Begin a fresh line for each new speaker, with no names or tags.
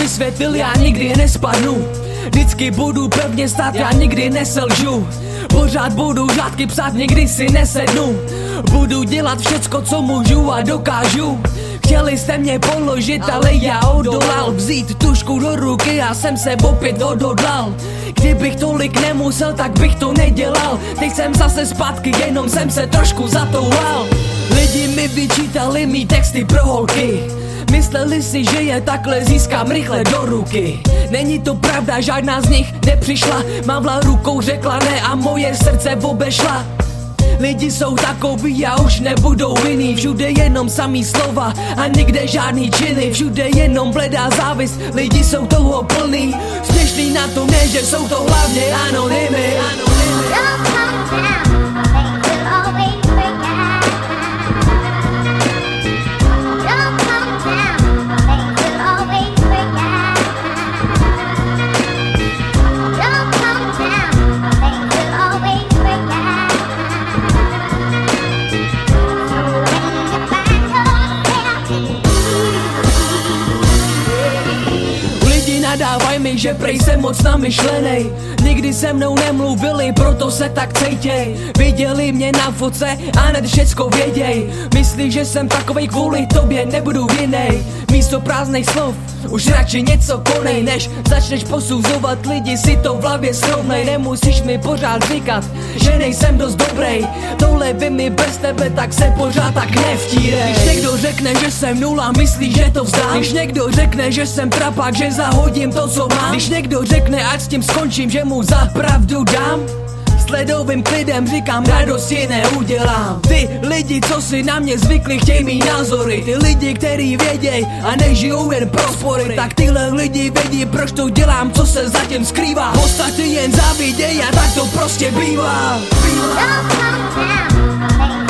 vysvětlil, já nikdy nespadnu. Vždycky budu pevně stát, já nikdy neselžu. Pořád budu řádky psát, nikdy si nesednu. Budu dělat všecko, co můžu a dokážu. Chtěli jste mě položit, ale já odolal. Vzít tušku do ruky, já jsem se opět odhodlal. Kdybych tolik nemusel, tak bych to nedělal. Teď jsem zase zpátky, jenom jsem se trošku zatoulal Lidi mi vyčítali mý texty pro holky Mysleli si, že je takhle získám rychle do ruky. Není to pravda, žádná z nich nepřišla. Mávla rukou, řekla ne a moje srdce obešla Lidi jsou takový a už nebudou jiný Všude jenom samý slova a nikde žádný činy. Všude jenom bledá závist, lidi jsou toho plný Směšný na tom ne, že jsou to hlavně anonymy, anonymy. Nadávaj mi, že prej jsem moc namyšlenej Nikdy se mnou nemluvili, proto se tak cejtěj. Viděli mě na foce a hned všecko věděj. Myslí, že jsem takovej kvůli tobě, nebudu jinej. Místo prázdných slov, už radši něco konej Než začneš posuzovat lidi, si to v hlavě srovnej. Nemusíš mi pořád říkat, že nejsem dost dobrý. Tohle vy mi bez tebe, tak se pořád tak nevtírej. Když někdo řekne, že jsem nula, myslí, že to vzdám. Když někdo řekne, že jsem trapák, že zahodím to, co mám. Když někdo řekne, ať s tím skončím, že mu za pravdu dám. S ledovým klidem říkám, radosti neudělám. Ty lidi, co si na mě zvykli, chtějí mý názory. Ty lidi, který věděj a nežijou jen pro spory. Tak tyhle lidi vědí, proč to dělám, co se zatím skrývá. Ostatní jen záviděj a tak to prostě bývá, bývá.